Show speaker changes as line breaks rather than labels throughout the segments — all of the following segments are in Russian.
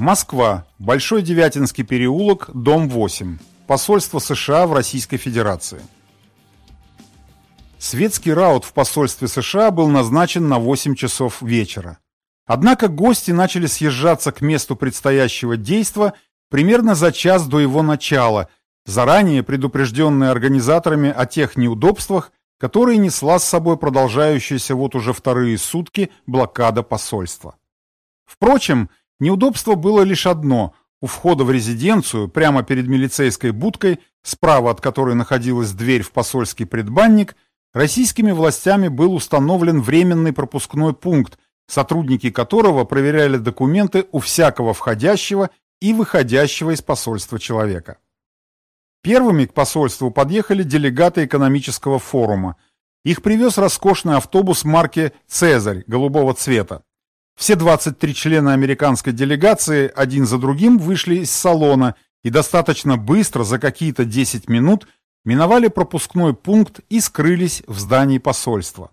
Москва. Большой Девятинский переулок, дом 8. Посольство США в Российской Федерации. Светский раут в посольстве США был назначен на 8 часов вечера. Однако гости начали съезжаться к месту предстоящего действа примерно за час до его начала, заранее предупрежденные организаторами о тех неудобствах, которые несла с собой продолжающаяся вот уже вторые сутки блокада посольства. Впрочем, неудобство было лишь одно – у входа в резиденцию, прямо перед милицейской будкой, справа от которой находилась дверь в посольский предбанник, российскими властями был установлен временный пропускной пункт, сотрудники которого проверяли документы у всякого входящего и выходящего из посольства человека. Первыми к посольству подъехали делегаты экономического форума. Их привез роскошный автобус марки «Цезарь» голубого цвета. Все 23 члена американской делегации один за другим вышли из салона и достаточно быстро, за какие-то 10 минут, миновали пропускной пункт и скрылись в здании посольства.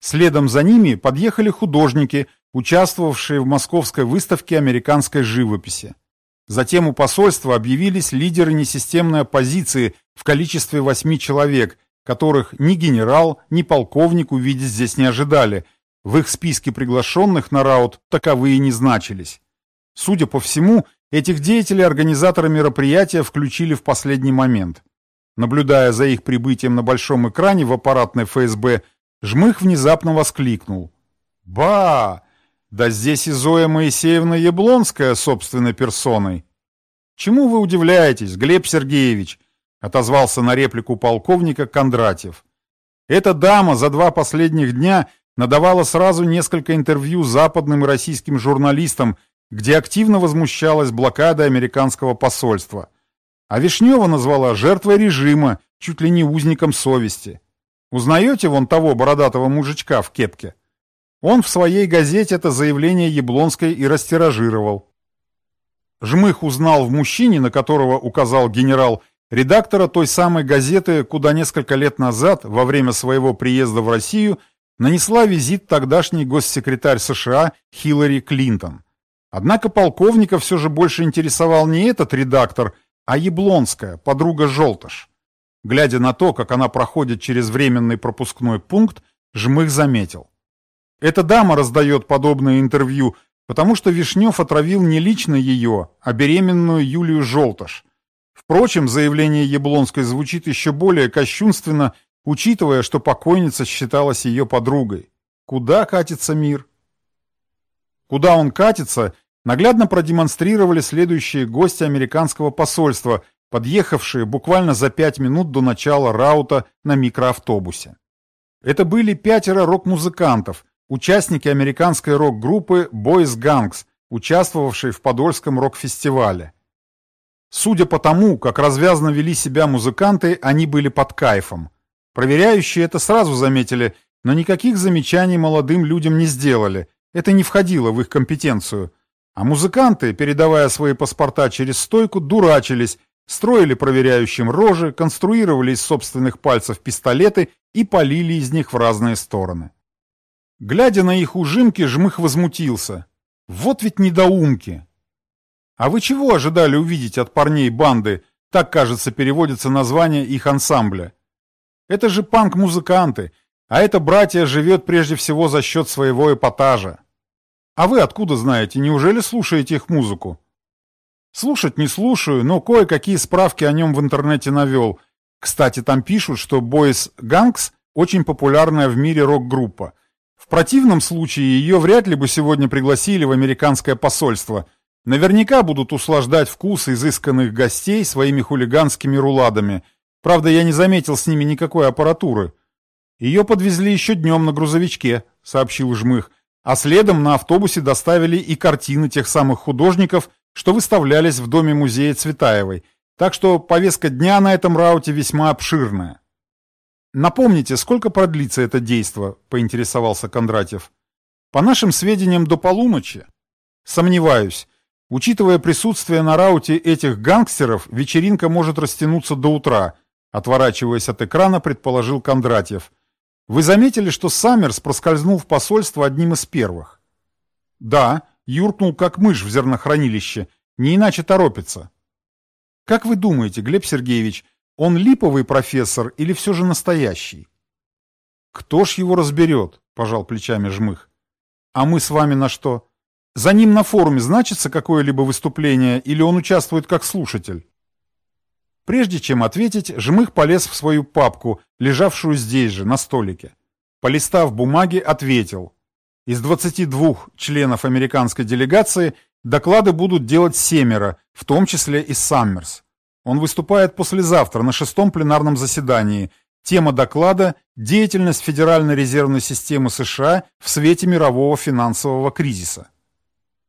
Следом за ними подъехали художники, участвовавшие в московской выставке американской живописи. Затем у посольства объявились лидеры несистемной оппозиции в количестве восьми человек, которых ни генерал, ни полковник увидеть здесь не ожидали. В их списке приглашенных на раут таковые не значились. Судя по всему, этих деятелей организаторы мероприятия включили в последний момент. Наблюдая за их прибытием на большом экране в аппаратной ФСБ, Жмых внезапно воскликнул. «Ба! Да здесь и Зоя Моисеевна Яблонская собственной персоной. Чему вы удивляетесь, Глеб Сергеевич? Отозвался на реплику полковника Кондратьев. Эта дама за два последних дня надавала сразу несколько интервью западным и российским журналистам, где активно возмущалась блокадой американского посольства. А Вишнева назвала жертвой режима, чуть ли не узником совести. Узнаете вон того бородатого мужичка в кепке? Он в своей газете это заявление Яблонской и растиражировал. Жмых узнал в мужчине, на которого указал генерал, редактора той самой газеты, куда несколько лет назад, во время своего приезда в Россию, нанесла визит тогдашний госсекретарь США Хиллари Клинтон. Однако полковника все же больше интересовал не этот редактор, а Яблонская, подруга Желтыш. Глядя на то, как она проходит через временный пропускной пункт, Жмых заметил. Эта дама раздает подобное интервью, потому что Вишнев отравил не лично ее, а беременную Юлию Желтыш. Впрочем, заявление Яблонской звучит еще более кощунственно, учитывая, что покойница считалась ее подругой. Куда катится мир? Куда он катится, наглядно продемонстрировали следующие гости американского посольства, подъехавшие буквально за пять минут до начала раута на микроавтобусе. Это были пятеро рок-музыкантов, участники американской рок-группы Boys Gangs, участвовавшей в Подольском рок-фестивале. Судя по тому, как развязно вели себя музыканты, они были под кайфом. Проверяющие это сразу заметили, но никаких замечаний молодым людям не сделали, это не входило в их компетенцию. А музыканты, передавая свои паспорта через стойку, дурачились, строили проверяющим рожи, конструировали из собственных пальцев пистолеты и полили из них в разные стороны. Глядя на их ужимки, Жмых возмутился. Вот ведь недоумки! А вы чего ожидали увидеть от парней банды? Так, кажется, переводится название их ансамбля. Это же панк-музыканты, а это братья живет прежде всего за счет своего эпатажа. А вы откуда знаете, неужели слушаете их музыку? Слушать не слушаю, но кое-какие справки о нем в интернете навел. Кстати, там пишут, что Boys Gangs очень популярная в мире рок-группа – в противном случае ее вряд ли бы сегодня пригласили в американское посольство. Наверняка будут услаждать вкус изысканных гостей своими хулиганскими руладами. Правда, я не заметил с ними никакой аппаратуры. Ее подвезли еще днем на грузовичке, сообщил Жмых, а следом на автобусе доставили и картины тех самых художников, что выставлялись в доме музея Цветаевой. Так что повестка дня на этом рауте весьма обширная. «Напомните, сколько продлится это действо?» – поинтересовался Кондратьев. «По нашим сведениям, до полуночи». «Сомневаюсь. Учитывая присутствие на рауте этих гангстеров, вечеринка может растянуться до утра», – отворачиваясь от экрана, предположил Кондратьев. «Вы заметили, что Саммерс проскользнул в посольство одним из первых?» «Да, Юркнул, как мышь в зернохранилище. Не иначе торопится. Как вы думаете, Глеб Сергеевич, он липовый профессор или все же настоящий? Кто ж его разберет, пожал плечами Жмых. А мы с вами на что? За ним на форуме значится какое-либо выступление или он участвует как слушатель? Прежде чем ответить, Жмых полез в свою папку, лежавшую здесь же, на столике. Полистав бумаги, ответил. Из 22 членов американской делегации доклады будут делать семеро, в том числе и Саммерс. Он выступает послезавтра на шестом пленарном заседании. Тема доклада – деятельность Федеральной резервной системы США в свете мирового финансового кризиса.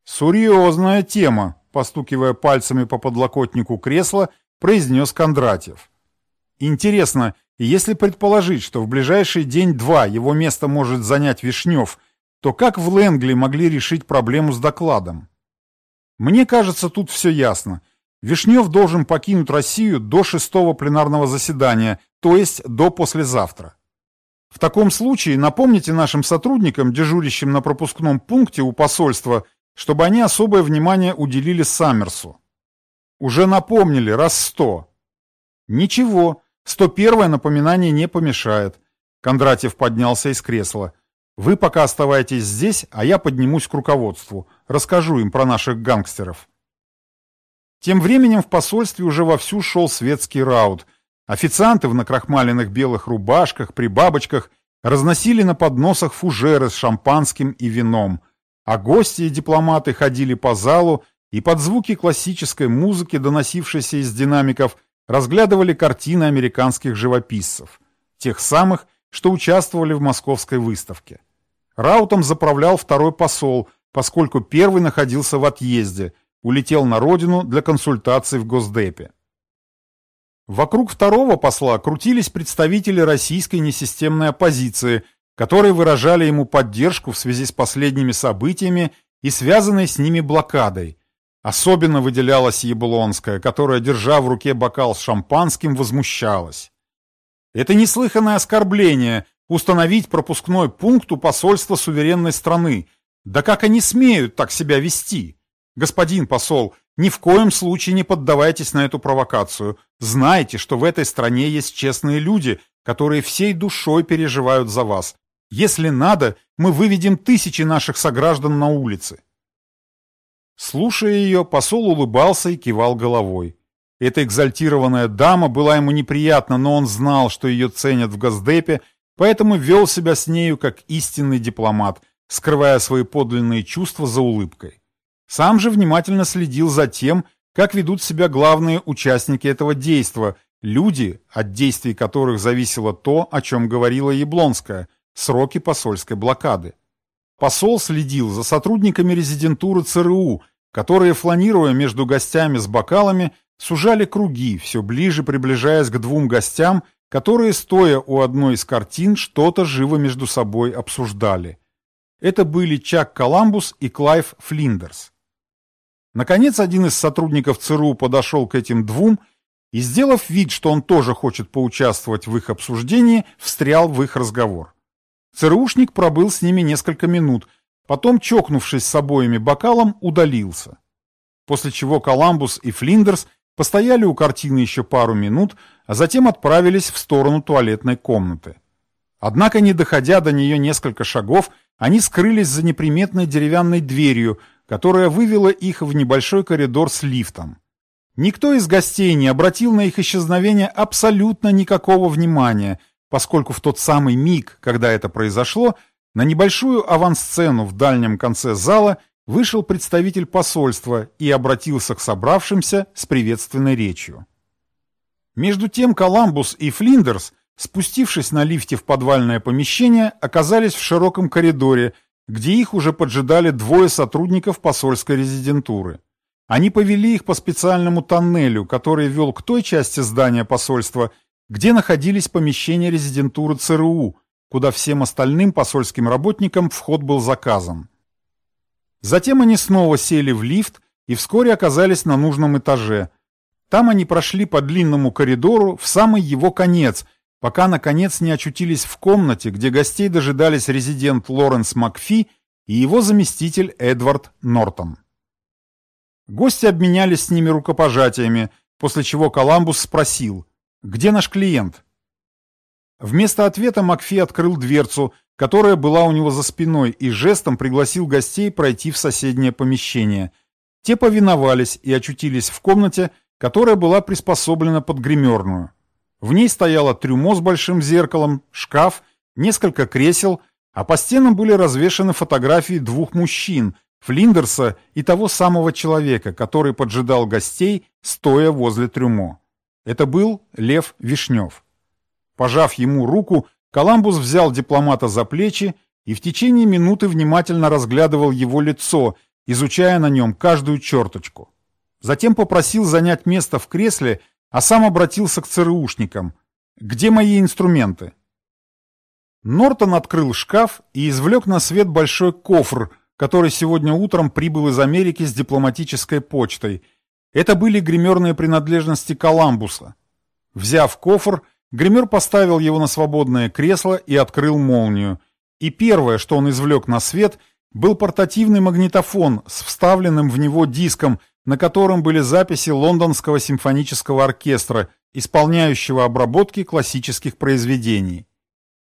«Серьезная тема», – постукивая пальцами по подлокотнику кресла, произнес Кондратьев. Интересно, если предположить, что в ближайший день-два его место может занять Вишнев, то как в Лэнгли могли решить проблему с докладом? Мне кажется, тут все ясно. Вишнев должен покинуть Россию до шестого пленарного заседания, то есть до послезавтра. В таком случае напомните нашим сотрудникам, дежурящим на пропускном пункте у посольства, чтобы они особое внимание уделили Саммерсу. Уже напомнили раз сто. Ничего, сто первое напоминание не помешает. Кондратьев поднялся из кресла. Вы пока оставайтесь здесь, а я поднимусь к руководству. Расскажу им про наших гангстеров. Тем временем в посольстве уже вовсю шел светский раут. Официанты в накрахмаленных белых рубашках, при бабочках, разносили на подносах фужеры с шампанским и вином, а гости и дипломаты ходили по залу и под звуки классической музыки, доносившейся из динамиков, разглядывали картины американских живописцев, тех самых, что участвовали в московской выставке. Раутом заправлял второй посол, поскольку первый находился в отъезде, улетел на родину для консультаций в Госдепе. Вокруг второго посла крутились представители российской несистемной оппозиции, которые выражали ему поддержку в связи с последними событиями и связанной с ними блокадой, Особенно выделялась Яблонская, которая, держа в руке бокал с шампанским, возмущалась. Это неслыханное оскорбление – установить пропускной пункт у посольства суверенной страны. Да как они смеют так себя вести? Господин посол, ни в коем случае не поддавайтесь на эту провокацию. Знайте, что в этой стране есть честные люди, которые всей душой переживают за вас. Если надо, мы выведем тысячи наших сограждан на улицы. Слушая ее, посол улыбался и кивал головой. Эта экзальтированная дама была ему неприятна, но он знал, что ее ценят в Газдепе, поэтому вел себя с нею как истинный дипломат, скрывая свои подлинные чувства за улыбкой. Сам же внимательно следил за тем, как ведут себя главные участники этого действа, люди, от действий которых зависело то, о чем говорила Яблонская, сроки посольской блокады. Посол следил за сотрудниками резидентуры ЦРУ, которые, фланируя между гостями с бокалами, сужали круги, все ближе приближаясь к двум гостям, которые, стоя у одной из картин, что-то живо между собой обсуждали. Это были Чак Коламбус и Клайв Флиндерс. Наконец, один из сотрудников ЦРУ подошел к этим двум и, сделав вид, что он тоже хочет поучаствовать в их обсуждении, встрял в их разговор. ЦРУшник пробыл с ними несколько минут, потом, чокнувшись с обоими бокалом, удалился. После чего Коламбус и Флиндерс постояли у картины еще пару минут, а затем отправились в сторону туалетной комнаты. Однако, не доходя до нее несколько шагов, они скрылись за неприметной деревянной дверью, которая вывела их в небольшой коридор с лифтом. Никто из гостей не обратил на их исчезновение абсолютно никакого внимания, поскольку в тот самый миг, когда это произошло, на небольшую авансцену в дальнем конце зала вышел представитель посольства и обратился к собравшимся с приветственной речью. Между тем Коламбус и Флиндерс, спустившись на лифте в подвальное помещение, оказались в широком коридоре, где их уже поджидали двое сотрудников посольской резидентуры. Они повели их по специальному тоннелю, который вел к той части здания посольства, где находились помещения резидентуры ЦРУ, куда всем остальным посольским работникам вход был заказан. Затем они снова сели в лифт и вскоре оказались на нужном этаже. Там они прошли по длинному коридору в самый его конец, пока наконец не очутились в комнате, где гостей дожидались резидент Лоренс Макфи и его заместитель Эдвард Нортон. Гости обменялись с ними рукопожатиями, после чего Коламбус спросил, «Где наш клиент?» Вместо ответа Макфи открыл дверцу, которая была у него за спиной, и жестом пригласил гостей пройти в соседнее помещение. Те повиновались и очутились в комнате, которая была приспособлена под гримерную. В ней стояло трюмо с большим зеркалом, шкаф, несколько кресел, а по стенам были развешаны фотографии двух мужчин, Флиндерса и того самого человека, который поджидал гостей, стоя возле трюмо. Это был Лев Вишнев. Пожав ему руку, Коламбус взял дипломата за плечи и в течение минуты внимательно разглядывал его лицо, изучая на нем каждую черточку. Затем попросил занять место в кресле, а сам обратился к ЦРУшникам. «Где мои инструменты?» Нортон открыл шкаф и извлек на свет большой кофр, который сегодня утром прибыл из Америки с дипломатической почтой. Это были гримерные принадлежности Коламбуса. Взяв кофр, гример поставил его на свободное кресло и открыл молнию. И первое, что он извлек на свет, был портативный магнитофон с вставленным в него диском, на котором были записи Лондонского симфонического оркестра, исполняющего обработки классических произведений.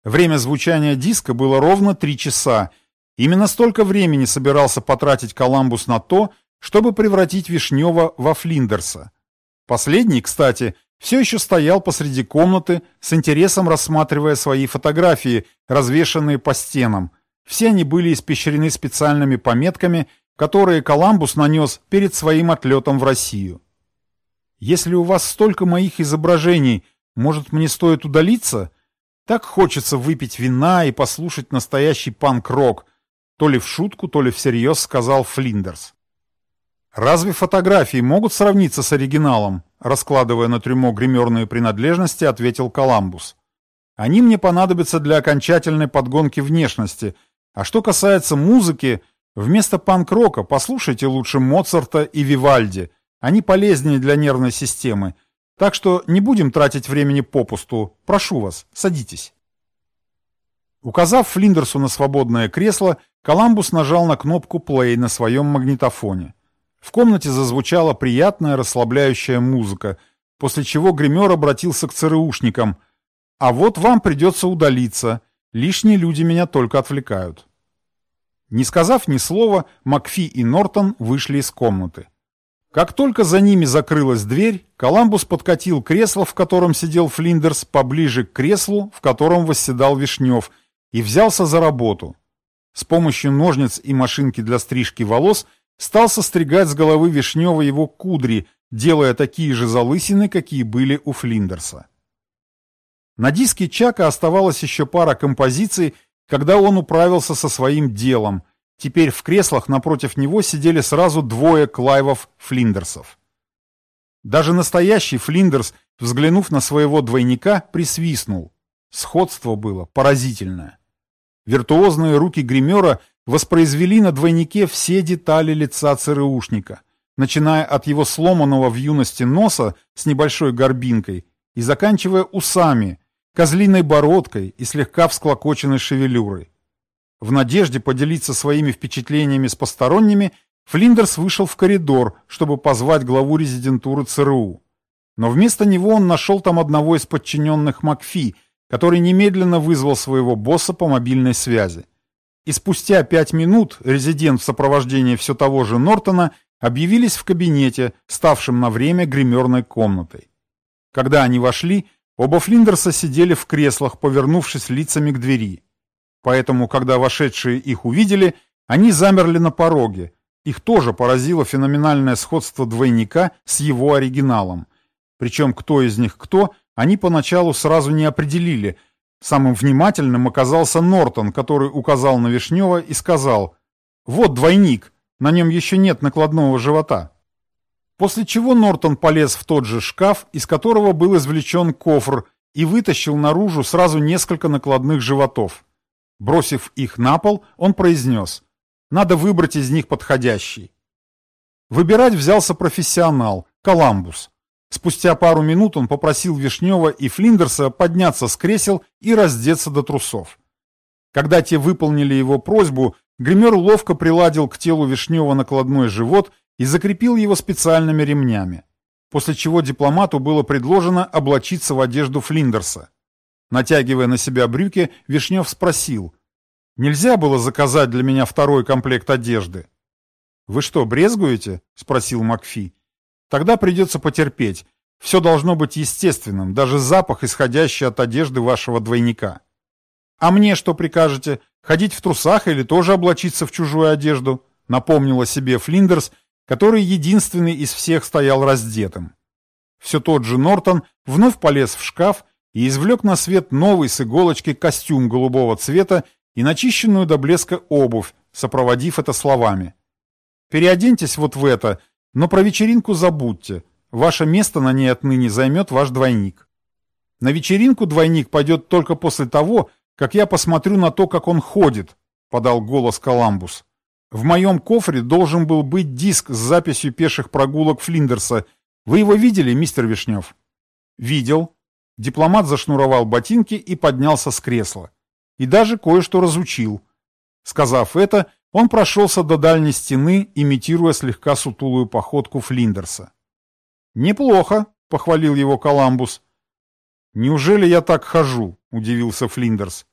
Время звучания диска было ровно три часа. Именно столько времени собирался потратить Коламбус на то, чтобы превратить Вишнева во Флиндерса. Последний, кстати, все еще стоял посреди комнаты, с интересом рассматривая свои фотографии, развешанные по стенам. Все они были испещрены специальными пометками, которые Коламбус нанес перед своим отлетом в Россию. «Если у вас столько моих изображений, может, мне стоит удалиться? Так хочется выпить вина и послушать настоящий панк-рок», то ли в шутку, то ли всерьез сказал Флиндерс. «Разве фотографии могут сравниться с оригиналом?» Раскладывая на трюмо гримерные принадлежности, ответил Коламбус. «Они мне понадобятся для окончательной подгонки внешности, а что касается музыки, Вместо панк-рока послушайте лучше Моцарта и Вивальди. Они полезнее для нервной системы. Так что не будем тратить времени попусту. Прошу вас, садитесь. Указав Флиндерсу на свободное кресло, Коламбус нажал на кнопку play на своем магнитофоне. В комнате зазвучала приятная расслабляющая музыка, после чего гример обратился к ЦРУшникам. «А вот вам придется удалиться. Лишние люди меня только отвлекают». Не сказав ни слова, Макфи и Нортон вышли из комнаты. Как только за ними закрылась дверь, Коламбус подкатил кресло, в котором сидел Флиндерс, поближе к креслу, в котором восседал Вишнев, и взялся за работу. С помощью ножниц и машинки для стрижки волос стал состригать с головы Вишнева его кудри, делая такие же залысины, какие были у Флиндерса. На диске Чака оставалась еще пара композиций, когда он управился со своим делом. Теперь в креслах напротив него сидели сразу двое Клайвов Флиндерсов. Даже настоящий Флиндерс, взглянув на своего двойника, присвистнул. Сходство было поразительное. Виртуозные руки гримера воспроизвели на двойнике все детали лица ЦРУшника, начиная от его сломанного в юности носа с небольшой горбинкой и заканчивая усами, козлиной бородкой и слегка всклокоченной шевелюрой. В надежде поделиться своими впечатлениями с посторонними, Флиндерс вышел в коридор, чтобы позвать главу резидентуры ЦРУ. Но вместо него он нашел там одного из подчиненных Макфи, который немедленно вызвал своего босса по мобильной связи. И спустя пять минут резидент в сопровождении все того же Нортона объявились в кабинете, ставшем на время гримерной комнатой. Когда они вошли, Оба Флиндерса сидели в креслах, повернувшись лицами к двери. Поэтому, когда вошедшие их увидели, они замерли на пороге. Их тоже поразило феноменальное сходство двойника с его оригиналом. Причем кто из них кто, они поначалу сразу не определили. Самым внимательным оказался Нортон, который указал на Вишнева и сказал «Вот двойник, на нем еще нет накладного живота». После чего Нортон полез в тот же шкаф, из которого был извлечен кофр, и вытащил наружу сразу несколько накладных животов. Бросив их на пол, он произнес «Надо выбрать из них подходящий». Выбирать взялся профессионал, Коламбус. Спустя пару минут он попросил Вишнева и Флиндерса подняться с кресел и раздеться до трусов. Когда те выполнили его просьбу, гример ловко приладил к телу Вишнева накладной живот и закрепил его специальными ремнями, после чего дипломату было предложено облачиться в одежду Флиндерса. Натягивая на себя брюки, Вишнев спросил, «Нельзя было заказать для меня второй комплект одежды?» «Вы что, брезгуете?» — спросил Макфи. «Тогда придется потерпеть. Все должно быть естественным, даже запах, исходящий от одежды вашего двойника». «А мне что прикажете? Ходить в трусах или тоже облачиться в чужую одежду?» — напомнила себе Флиндерс, который единственный из всех стоял раздетым. Все тот же Нортон вновь полез в шкаф и извлек на свет новый с иголочки костюм голубого цвета и начищенную до блеска обувь, сопроводив это словами. «Переоденьтесь вот в это, но про вечеринку забудьте. Ваше место на ней отныне займет ваш двойник. На вечеринку двойник пойдет только после того, как я посмотрю на то, как он ходит», — подал голос Коламбус. «В моем кофре должен был быть диск с записью пеших прогулок Флиндерса. Вы его видели, мистер Вишнев?» «Видел», Дипломат зашнуровал ботинки и поднялся с кресла. И даже кое-что разучил. Сказав это, он прошелся до дальней стены, имитируя слегка сутулую походку Флиндерса. «Неплохо», — похвалил его Коламбус. «Неужели я так хожу?» — удивился Флиндерс.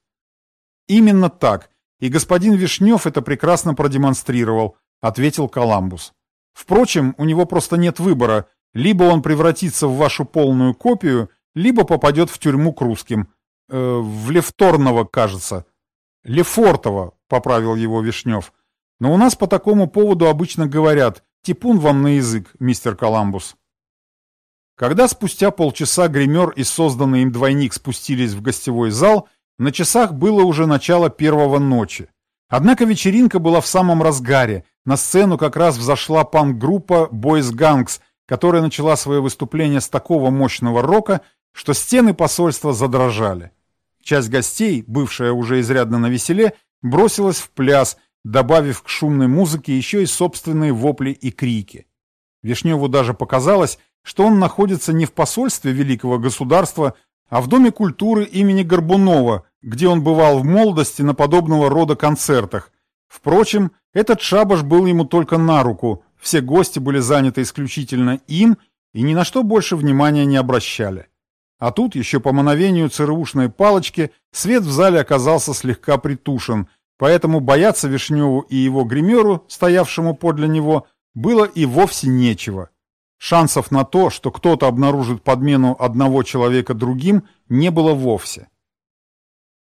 «Именно так, и господин Вишнев это прекрасно продемонстрировал», — ответил Коламбус. «Впрочем, у него просто нет выбора, либо он превратится в вашу полную копию, либо попадет в тюрьму к русским. Э, в Левторного, кажется. Лефортово, поправил его Вишнев. Но у нас по такому поводу обычно говорят «типун вам на язык, мистер Коламбус». Когда спустя полчаса гример и созданный им двойник спустились в гостевой зал, на часах было уже начало первого ночи. Однако вечеринка была в самом разгаре. На сцену как раз взошла панк-группа Boys Gangs, которая начала свое выступление с такого мощного рока, что стены посольства задрожали. Часть гостей, бывшая уже изрядно на веселе, бросилась в пляс, добавив к шумной музыке еще и собственные вопли и крики. Вишневу даже показалось, что он находится не в посольстве великого государства, а в Доме культуры имени Горбунова, где он бывал в молодости на подобного рода концертах. Впрочем, этот шабаш был ему только на руку, все гости были заняты исключительно им и ни на что больше внимания не обращали. А тут еще по мановению ЦРУшной палочки свет в зале оказался слегка притушен, поэтому бояться Вишневу и его гримеру, стоявшему подле него, было и вовсе нечего. Шансов на то, что кто-то обнаружит подмену одного человека другим, не было вовсе.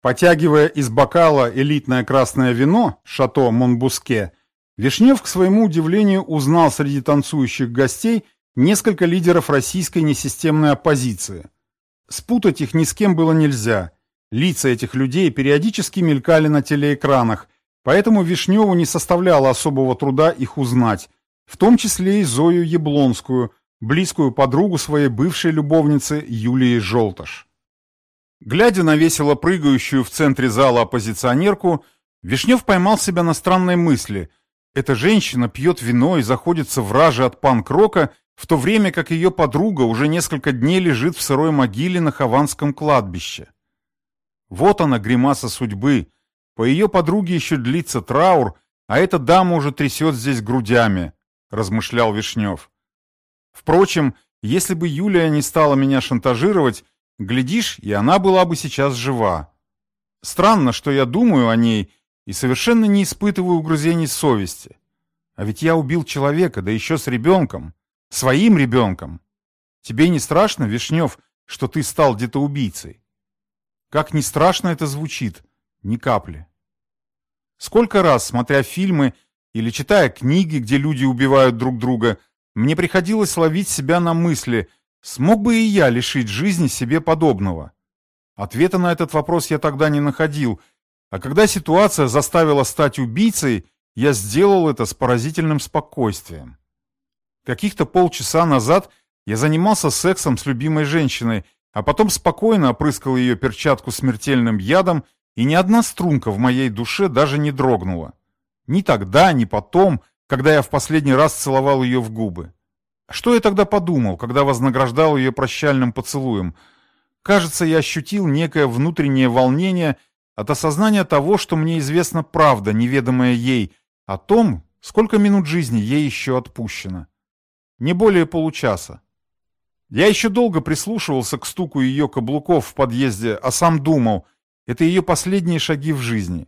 Потягивая из бокала элитное красное вино, шато Монбуске, Вишнев, к своему удивлению, узнал среди танцующих гостей несколько лидеров российской несистемной оппозиции – Спутать их ни с кем было нельзя. Лица этих людей периодически мелькали на телеэкранах, поэтому Вишневу не составляло особого труда их узнать, в том числе и Зою Яблонскую, близкую подругу своей бывшей любовницы Юлии Желтыш. Глядя на весело прыгающую в центре зала оппозиционерку, Вишнев поймал себя на странной мысли. Эта женщина пьет вино и заходится в раже от панк-рока, в то время как ее подруга уже несколько дней лежит в сырой могиле на Хованском кладбище. Вот она, гримаса судьбы. По ее подруге еще длится траур, а эта дама уже трясет здесь грудями, размышлял Вишнев. Впрочем, если бы Юлия не стала меня шантажировать, глядишь, и она была бы сейчас жива. Странно, что я думаю о ней и совершенно не испытываю угрызений совести. А ведь я убил человека, да еще с ребенком. Своим ребенком. Тебе не страшно, Вишнев, что ты стал где-то убийцей? Как не страшно это звучит, ни капли. Сколько раз, смотря фильмы или читая книги, где люди убивают друг друга, мне приходилось ловить себя на мысли, смог бы и я лишить жизни себе подобного. Ответа на этот вопрос я тогда не находил, а когда ситуация заставила стать убийцей, я сделал это с поразительным спокойствием. Каких-то полчаса назад я занимался сексом с любимой женщиной, а потом спокойно опрыскал ее перчатку смертельным ядом, и ни одна струнка в моей душе даже не дрогнула. Ни тогда, ни потом, когда я в последний раз целовал ее в губы. Что я тогда подумал, когда вознаграждал ее прощальным поцелуем? Кажется, я ощутил некое внутреннее волнение, от осознания того, что мне известна правда, неведомая ей, о том, сколько минут жизни ей еще отпущено. Не более получаса. Я еще долго прислушивался к стуку ее каблуков в подъезде, а сам думал, это ее последние шаги в жизни.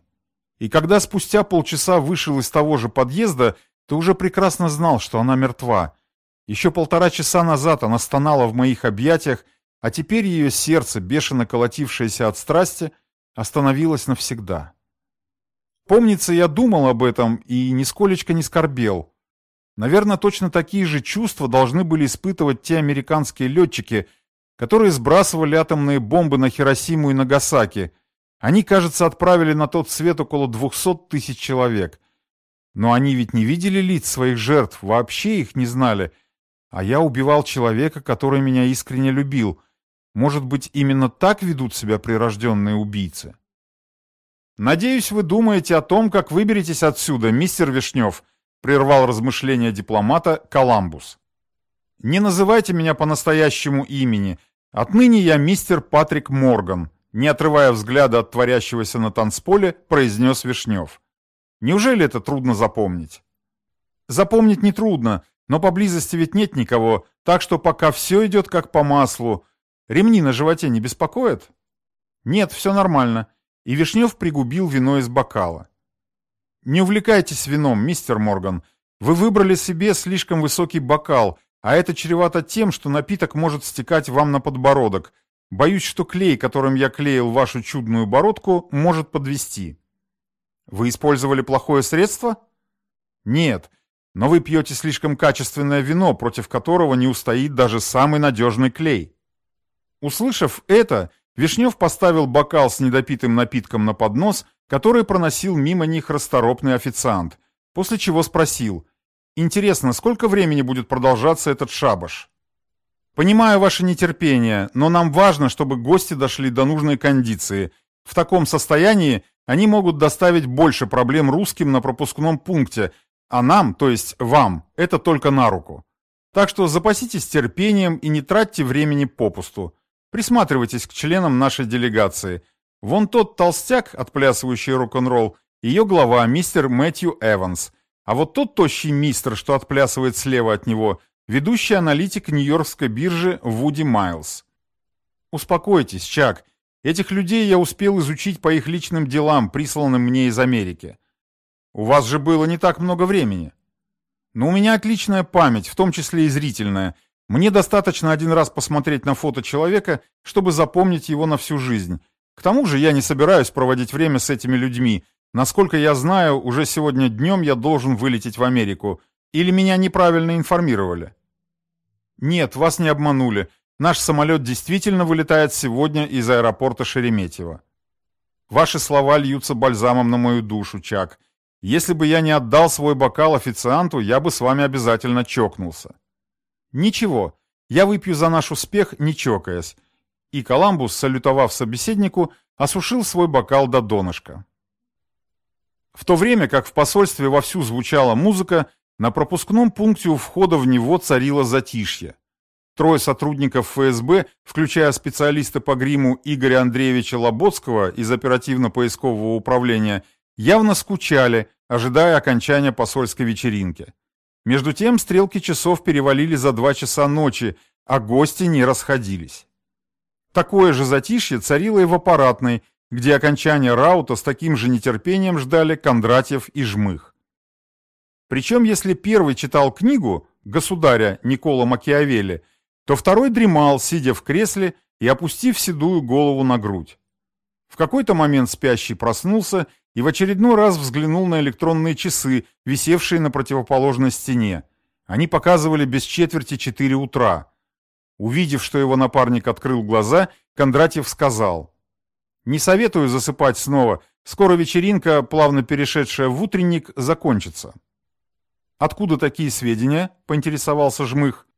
И когда спустя полчаса вышел из того же подъезда, ты уже прекрасно знал, что она мертва. Еще полтора часа назад она стонала в моих объятиях, а теперь ее сердце, бешено колотившееся от страсти, остановилось навсегда. Помнится, я думал об этом и нисколечко не скорбел. Наверное, точно такие же чувства должны были испытывать те американские летчики, которые сбрасывали атомные бомбы на Хиросиму и Нагасаки. Они, кажется, отправили на тот свет около 200 тысяч человек. Но они ведь не видели лиц своих жертв, вообще их не знали. А я убивал человека, который меня искренне любил — может быть, именно так ведут себя прирожденные убийцы? «Надеюсь, вы думаете о том, как выберетесь отсюда, мистер Вишнев», прервал размышления дипломата Коламбус. «Не называйте меня по настоящему имени. Отныне я мистер Патрик Морган», не отрывая взгляда от творящегося на танцполе, произнес Вишнев. «Неужели это трудно запомнить?» «Запомнить нетрудно, но поблизости ведь нет никого, так что пока все идет как по маслу, Ремни на животе не беспокоят? Нет, все нормально. И Вишнев пригубил вино из бокала. Не увлекайтесь вином, мистер Морган. Вы выбрали себе слишком высокий бокал, а это чревато тем, что напиток может стекать вам на подбородок. Боюсь, что клей, которым я клеил вашу чудную бородку, может подвести. Вы использовали плохое средство? Нет, но вы пьете слишком качественное вино, против которого не устоит даже самый надежный клей. Услышав это, Вишнев поставил бокал с недопитым напитком на поднос, который проносил мимо них расторопный официант, после чего спросил, «Интересно, сколько времени будет продолжаться этот шабаш?» «Понимаю ваше нетерпение, но нам важно, чтобы гости дошли до нужной кондиции. В таком состоянии они могут доставить больше проблем русским на пропускном пункте, а нам, то есть вам, это только на руку. Так что запаситесь терпением и не тратьте времени попусту. Присматривайтесь к членам нашей делегации. Вон тот толстяк, отплясывающий рок-н-ролл, ее глава, мистер Мэтью Эванс. А вот тот тощий мистер, что отплясывает слева от него, ведущий аналитик Нью-Йоркской биржи Вуди Майлз. Успокойтесь, Чак. Этих людей я успел изучить по их личным делам, присланным мне из Америки. У вас же было не так много времени. Но у меня отличная память, в том числе и зрительная, мне достаточно один раз посмотреть на фото человека, чтобы запомнить его на всю жизнь. К тому же я не собираюсь проводить время с этими людьми. Насколько я знаю, уже сегодня днем я должен вылететь в Америку. Или меня неправильно информировали? Нет, вас не обманули. Наш самолет действительно вылетает сегодня из аэропорта Шереметьево. Ваши слова льются бальзамом на мою душу, Чак. Если бы я не отдал свой бокал официанту, я бы с вами обязательно чокнулся. «Ничего, я выпью за наш успех, не чокаясь». И Коламбус, салютовав собеседнику, осушил свой бокал до донышка. В то время как в посольстве вовсю звучала музыка, на пропускном пункте у входа в него царило затишье. Трое сотрудников ФСБ, включая специалиста по гриму Игоря Андреевича Лоботского из оперативно-поискового управления, явно скучали, ожидая окончания посольской вечеринки. Между тем стрелки часов перевалили за два часа ночи, а гости не расходились. Такое же затишье царило и в аппаратной, где окончание раута с таким же нетерпением ждали Кондратьев и Жмых. Причем, если первый читал книгу «Государя» Никола Макиавелли, то второй дремал, сидя в кресле и опустив седую голову на грудь. В какой-то момент спящий проснулся и в очередной раз взглянул на электронные часы, висевшие на противоположной стене. Они показывали без четверти четыре утра. Увидев, что его напарник открыл глаза, Кондратьев сказал. «Не советую засыпать снова. Скоро вечеринка, плавно перешедшая в утренник, закончится». «Откуда такие сведения?» – поинтересовался Жмых.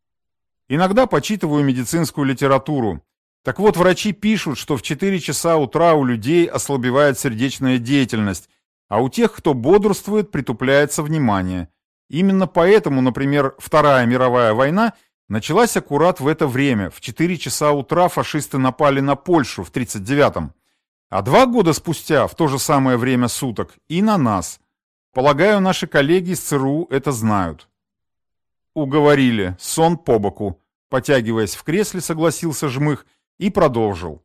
«Иногда почитываю медицинскую литературу. Так вот, врачи пишут, что в 4 часа утра у людей ослабевает сердечная деятельность, а у тех, кто бодрствует, притупляется внимание. Именно поэтому, например, Вторая мировая война началась аккурат в это время. В 4 часа утра фашисты напали на Польшу в 1939-м. А два года спустя, в то же самое время суток, и на нас. Полагаю, наши коллеги из ЦРУ это знают. Уговорили, сон по боку. Потягиваясь в кресле, согласился Жмых и продолжил.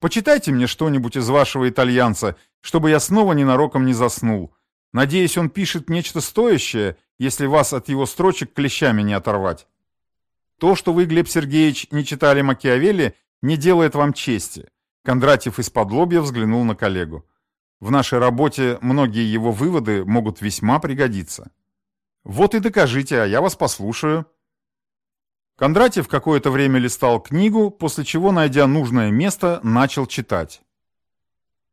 Почитайте мне что-нибудь из вашего итальянца, чтобы я снова ненароком не заснул. Надеюсь, он пишет нечто стоящее, если вас от его строчек клещами не оторвать. То, что вы, Глеб Сергеевич, не читали Макиавелли, не делает вам чести. Кондратьев из-под лобья взглянул на коллегу. В нашей работе многие его выводы могут весьма пригодиться. Вот и докажите, а я вас послушаю. Кондратьев какое-то время листал книгу, после чего, найдя нужное место, начал читать.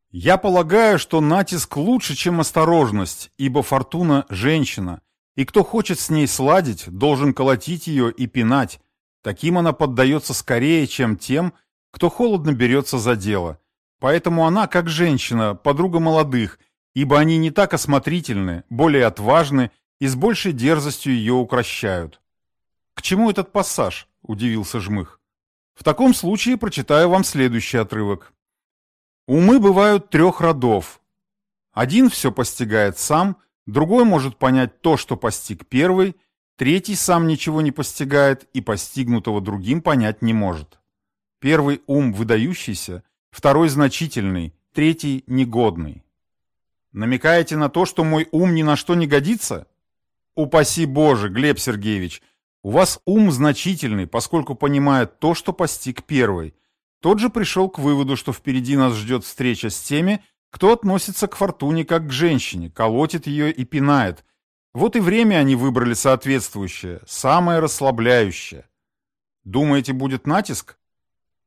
«Я полагаю, что натиск лучше, чем осторожность, ибо фортуна – женщина, и кто хочет с ней сладить, должен колотить ее и пинать. Таким она поддается скорее, чем тем, кто холодно берется за дело. Поэтому она, как женщина, подруга молодых, ибо они не так осмотрительны, более отважны и с большей дерзостью ее укращают. «К чему этот пассаж?» – удивился Жмых. «В таком случае прочитаю вам следующий отрывок. Умы бывают трех родов. Один все постигает сам, другой может понять то, что постиг первый, третий сам ничего не постигает и постигнутого другим понять не может. Первый ум выдающийся, второй значительный, третий негодный. Намекаете на то, что мой ум ни на что не годится? Упаси Боже, Глеб Сергеевич, у вас ум значительный, поскольку понимает то, что постиг первый. Тот же пришел к выводу, что впереди нас ждет встреча с теми, кто относится к фортуне как к женщине, колотит ее и пинает. Вот и время они выбрали соответствующее, самое расслабляющее. Думаете, будет натиск?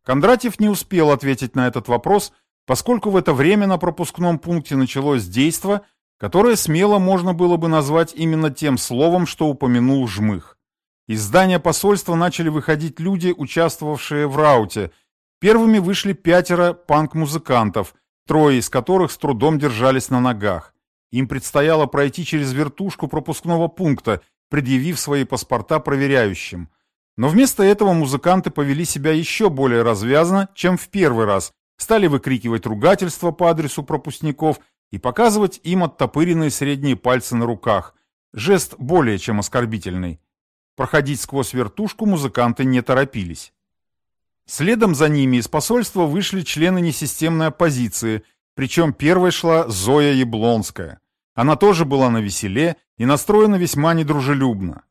Кондратьев не успел ответить на этот вопрос, поскольку в это время на пропускном пункте началось действо, которое смело можно было бы назвать именно тем словом, что упомянул Жмых. Из здания посольства начали выходить люди, участвовавшие в рауте. Первыми вышли пятеро панк-музыкантов, трое из которых с трудом держались на ногах. Им предстояло пройти через вертушку пропускного пункта, предъявив свои паспорта проверяющим – но вместо этого музыканты повели себя еще более развязно, чем в первый раз, стали выкрикивать ругательства по адресу пропускников и показывать им оттопыренные средние пальцы на руках. Жест более чем оскорбительный. Проходить сквозь вертушку музыканты не торопились. Следом за ними из посольства вышли члены несистемной оппозиции, причем первой шла Зоя Яблонская. Она тоже была на веселе и настроена весьма недружелюбно.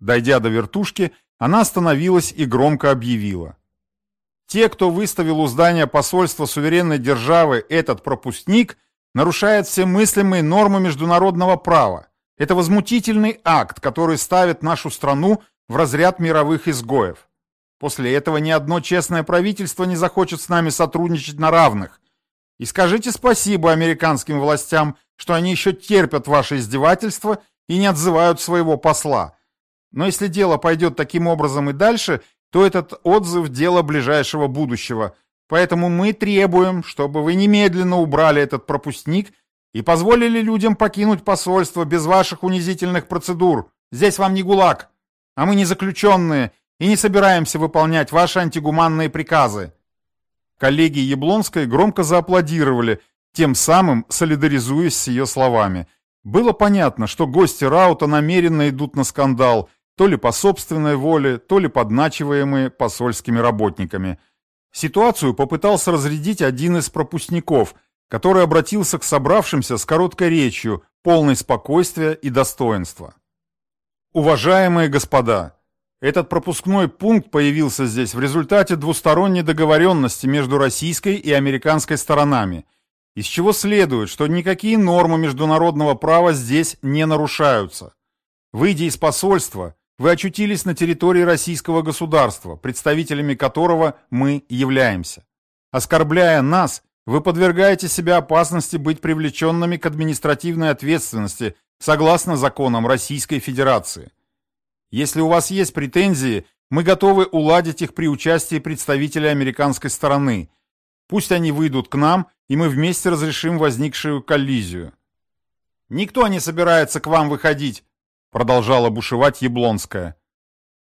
Дойдя до вертушки, она остановилась и громко объявила. Те, кто выставил у здания посольства суверенной державы этот пропускник, нарушает все мыслимые нормы международного права. Это возмутительный акт, который ставит нашу страну в разряд мировых изгоев. После этого ни одно честное правительство не захочет с нами сотрудничать на равных. И скажите спасибо американским властям, что они еще терпят ваши издевательства и не отзывают своего посла. Но если дело пойдет таким образом и дальше, то этот отзыв – дело ближайшего будущего. Поэтому мы требуем, чтобы вы немедленно убрали этот пропускник и позволили людям покинуть посольство без ваших унизительных процедур. Здесь вам не ГУЛАГ, а мы не заключенные и не собираемся выполнять ваши антигуманные приказы». Коллеги Яблонской громко зааплодировали, тем самым солидаризуясь с ее словами. Было понятно, что гости Раута намеренно идут на скандал – то ли по собственной воле, то ли подначиваемые посольскими работниками. Ситуацию попытался разрядить один из пропускников, который обратился к собравшимся с короткой речью, полной спокойствия и достоинства. Уважаемые господа, этот пропускной пункт появился здесь в результате двусторонней договоренности между российской и американской сторонами, из чего следует, что никакие нормы международного права здесь не нарушаются. Выйдя из посольства, вы очутились на территории российского государства, представителями которого мы являемся. Оскорбляя нас, вы подвергаете себя опасности быть привлеченными к административной ответственности согласно законам Российской Федерации. Если у вас есть претензии, мы готовы уладить их при участии представителей американской стороны. Пусть они выйдут к нам, и мы вместе разрешим возникшую коллизию. Никто не собирается к вам выходить, продолжала бушевать Яблонская.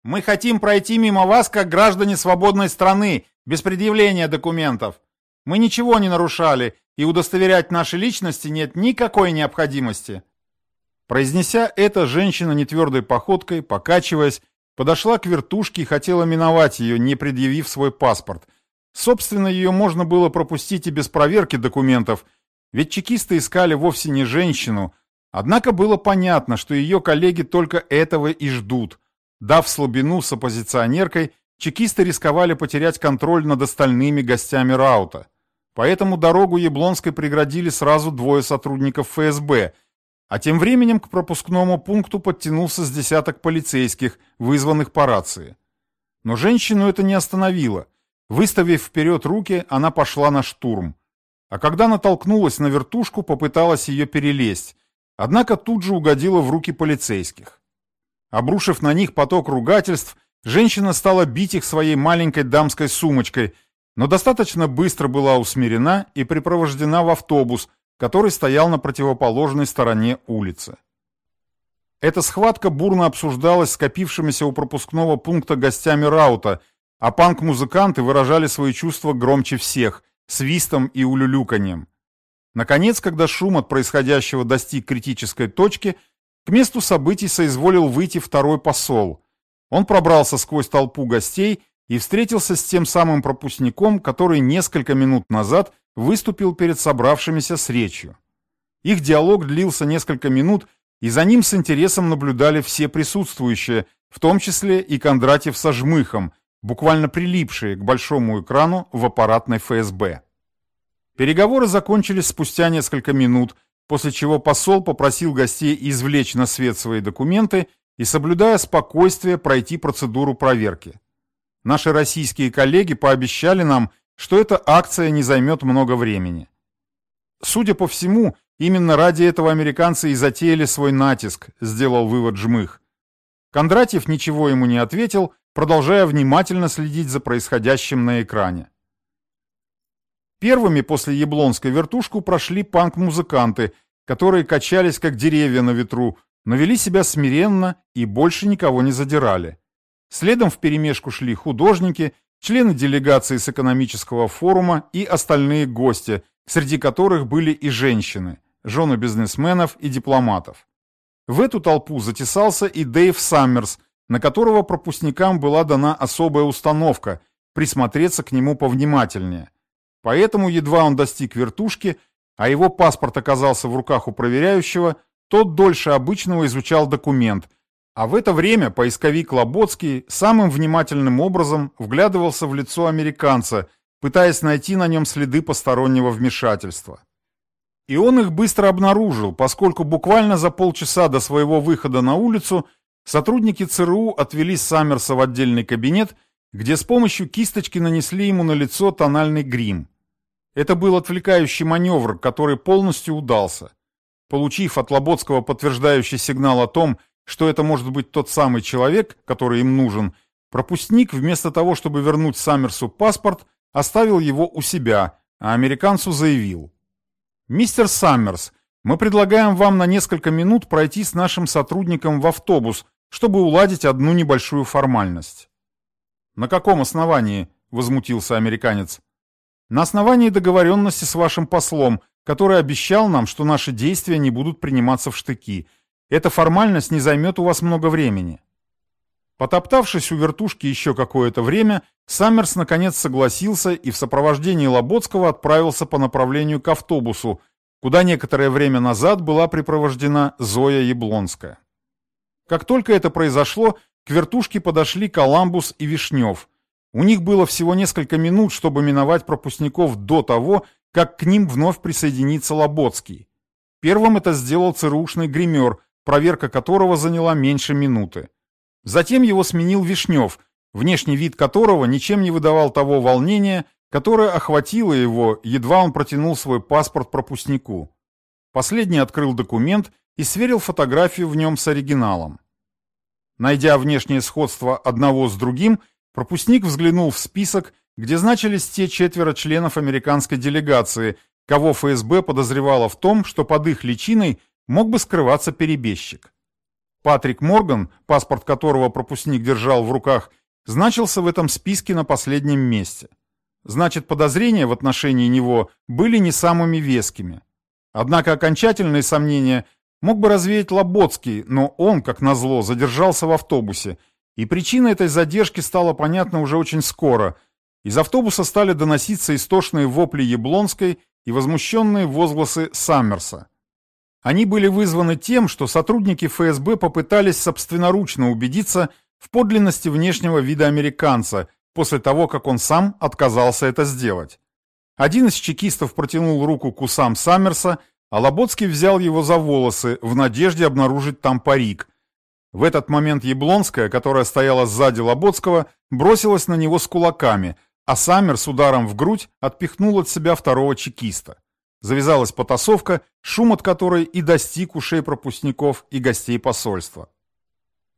«Мы хотим пройти мимо вас, как граждане свободной страны, без предъявления документов. Мы ничего не нарушали, и удостоверять наши личности нет никакой необходимости». Произнеся это, женщина нетвердой походкой, покачиваясь, подошла к вертушке и хотела миновать ее, не предъявив свой паспорт. Собственно, ее можно было пропустить и без проверки документов, ведь чекисты искали вовсе не женщину, однако было понятно, что ее коллеги только этого и ждут. Дав слабину с оппозиционеркой, чекисты рисковали потерять контроль над остальными гостями раута. Поэтому дорогу Яблонской преградили сразу двое сотрудников ФСБ – а тем временем к пропускному пункту подтянулся с десяток полицейских, вызванных по рации. Но женщину это не остановило. Выставив вперед руки, она пошла на штурм. А когда натолкнулась на вертушку, попыталась ее перелезть, однако тут же угодила в руки полицейских. Обрушив на них поток ругательств, женщина стала бить их своей маленькой дамской сумочкой, но достаточно быстро была усмирена и припровождена в автобус, который стоял на противоположной стороне улицы. Эта схватка бурно обсуждалась скопившимися у пропускного пункта гостями раута, а панк-музыканты выражали свои чувства громче всех, свистом и улюлюканьем. Наконец, когда шум от происходящего достиг критической точки, к месту событий соизволил выйти второй посол. Он пробрался сквозь толпу гостей и встретился с тем самым пропускником, который несколько минут назад выступил перед собравшимися с речью. Их диалог длился несколько минут, и за ним с интересом наблюдали все присутствующие, в том числе и Кондратьев со Жмыхом, буквально прилипшие к большому экрану в аппаратной ФСБ. Переговоры закончились спустя несколько минут, после чего посол попросил гостей извлечь на свет свои документы и, соблюдая спокойствие, пройти процедуру проверки. Наши российские коллеги пообещали нам, что эта акция не займет много времени. Судя по всему, именно ради этого американцы и затеяли свой натиск, сделал вывод Жмых. Кондратьев ничего ему не ответил, продолжая внимательно следить за происходящим на экране. Первыми после Яблонской вертушку прошли панк-музыканты, которые качались как деревья на ветру, но вели себя смиренно и больше никого не задирали. Следом вперемешку шли художники, члены делегации с экономического форума и остальные гости, среди которых были и женщины, жены бизнесменов и дипломатов. В эту толпу затесался и Дэйв Саммерс, на которого пропускникам была дана особая установка присмотреться к нему повнимательнее. Поэтому едва он достиг вертушки, а его паспорт оказался в руках у проверяющего, тот дольше обычного изучал документ – а в это время поисковик Лоботский самым внимательным образом вглядывался в лицо американца, пытаясь найти на нем следы постороннего вмешательства. И он их быстро обнаружил, поскольку буквально за полчаса до своего выхода на улицу сотрудники ЦРУ отвели Саммерса в отдельный кабинет, где с помощью кисточки нанесли ему на лицо тональный грим. Это был отвлекающий маневр, который полностью удался. Получив от Лоботского подтверждающий сигнал о том, что это может быть тот самый человек, который им нужен, пропускник вместо того, чтобы вернуть Саммерсу паспорт, оставил его у себя, а американцу заявил. «Мистер Саммерс, мы предлагаем вам на несколько минут пройти с нашим сотрудником в автобус, чтобы уладить одну небольшую формальность». «На каком основании?» – возмутился американец. «На основании договоренности с вашим послом, который обещал нам, что наши действия не будут приниматься в штыки – эта формальность не займет у вас много времени. Потоптавшись у вертушки еще какое-то время, Саммерс наконец согласился и в сопровождении Лоботского отправился по направлению к автобусу, куда некоторое время назад была припровождена Зоя Яблонская. Как только это произошло, к вертушке подошли Коламбус и Вишнев. У них было всего несколько минут, чтобы миновать пропускников до того, как к ним вновь присоединится Лоботский. Первым это сделал ЦРУшный гример – проверка которого заняла меньше минуты. Затем его сменил Вишнев, внешний вид которого ничем не выдавал того волнения, которое охватило его, едва он протянул свой паспорт пропускнику. Последний открыл документ и сверил фотографию в нем с оригиналом. Найдя внешнее сходство одного с другим, пропускник взглянул в список, где значились те четверо членов американской делегации, кого ФСБ подозревало в том, что под их личиной мог бы скрываться перебежчик. Патрик Морган, паспорт которого пропускник держал в руках, значился в этом списке на последнем месте. Значит, подозрения в отношении него были не самыми вескими. Однако окончательные сомнения мог бы развеять Лоботский, но он, как назло, задержался в автобусе, и причина этой задержки стала понятна уже очень скоро. Из автобуса стали доноситься истошные вопли Яблонской и возмущенные возгласы Саммерса. Они были вызваны тем, что сотрудники ФСБ попытались собственноручно убедиться в подлинности внешнего вида американца после того, как он сам отказался это сделать. Один из чекистов протянул руку к усам Саммерса, а Лоботский взял его за волосы в надежде обнаружить там парик. В этот момент Яблонская, которая стояла сзади Лоботского, бросилась на него с кулаками, а Саммер ударом в грудь отпихнул от себя второго чекиста. Завязалась потасовка, шум от которой и достиг ушей пропускников и гостей посольства.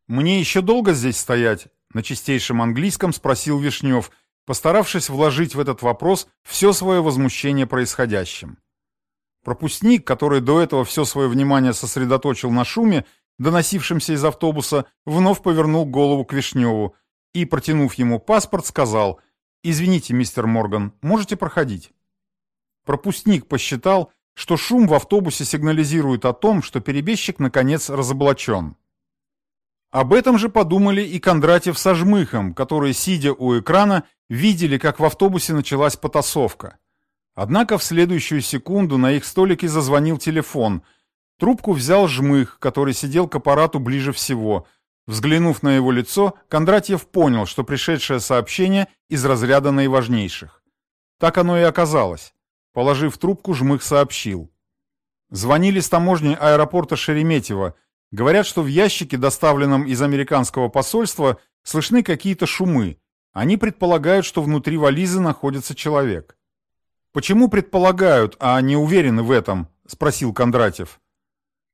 «Мне еще долго здесь стоять?» — на чистейшем английском спросил Вишнев, постаравшись вложить в этот вопрос все свое возмущение происходящим. Пропускник, который до этого все свое внимание сосредоточил на шуме, доносившемся из автобуса, вновь повернул голову к Вишневу и, протянув ему паспорт, сказал «Извините, мистер Морган, можете проходить». Пропускник посчитал, что шум в автобусе сигнализирует о том, что перебежчик наконец разоблачен. Об этом же подумали и Кондратьев со Жмыхом, которые, сидя у экрана, видели, как в автобусе началась потасовка. Однако в следующую секунду на их столике зазвонил телефон. Трубку взял Жмых, который сидел к аппарату ближе всего. Взглянув на его лицо, Кондратьев понял, что пришедшее сообщение из разряда наиважнейших. Так оно и оказалось. Положив трубку, Жмых сообщил. Звонили с таможни аэропорта Шереметьево. Говорят, что в ящике, доставленном из американского посольства, слышны какие-то шумы. Они предполагают, что внутри вализы находится человек. «Почему предполагают, а не уверены в этом?» – спросил Кондратьев.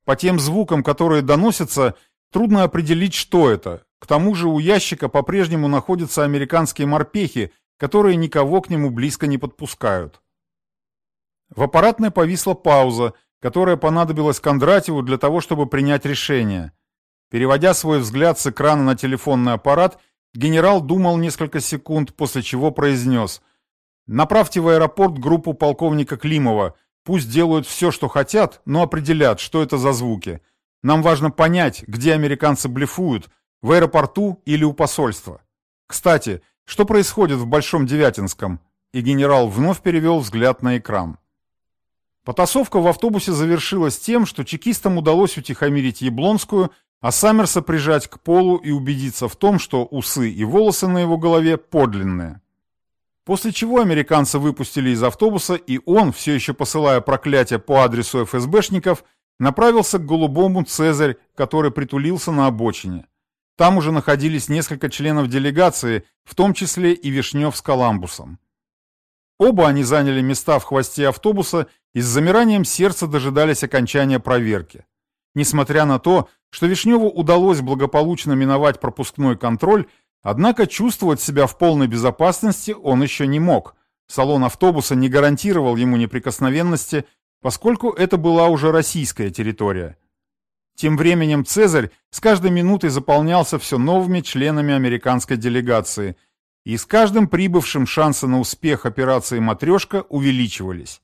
«По тем звукам, которые доносятся, трудно определить, что это. К тому же у ящика по-прежнему находятся американские морпехи, которые никого к нему близко не подпускают». В аппаратной повисла пауза, которая понадобилась Кондратьеву для того, чтобы принять решение. Переводя свой взгляд с экрана на телефонный аппарат, генерал думал несколько секунд, после чего произнес «Направьте в аэропорт группу полковника Климова. Пусть делают все, что хотят, но определят, что это за звуки. Нам важно понять, где американцы блефуют, в аэропорту или у посольства. Кстати, что происходит в Большом Девятинском?» И генерал вновь перевел взгляд на экран. Потасовка в автобусе завершилась тем, что чекистам удалось утихомирить Яблонскую, а Саммерса прижать к полу и убедиться в том, что усы и волосы на его голове подлинные. После чего американцы выпустили из автобуса, и он, все еще посылая проклятие по адресу ФСБшников, направился к голубому «Цезарь», который притулился на обочине. Там уже находились несколько членов делегации, в том числе и Вишнев с Коламбусом. Оба они заняли места в хвосте автобуса и с замиранием сердца дожидались окончания проверки. Несмотря на то, что Вишневу удалось благополучно миновать пропускной контроль, однако чувствовать себя в полной безопасности он еще не мог. Салон автобуса не гарантировал ему неприкосновенности, поскольку это была уже российская территория. Тем временем Цезарь с каждой минутой заполнялся все новыми членами американской делегации – и с каждым прибывшим шансы на успех операции «Матрешка» увеличивались.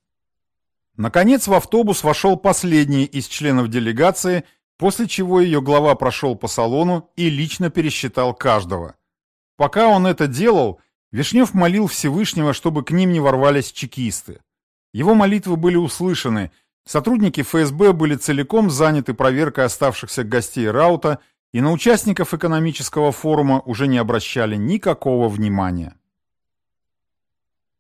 Наконец в автобус вошел последний из членов делегации, после чего ее глава прошел по салону и лично пересчитал каждого. Пока он это делал, Вишнев молил Всевышнего, чтобы к ним не ворвались чекисты. Его молитвы были услышаны, сотрудники ФСБ были целиком заняты проверкой оставшихся гостей Раута – и на участников экономического форума уже не обращали никакого внимания.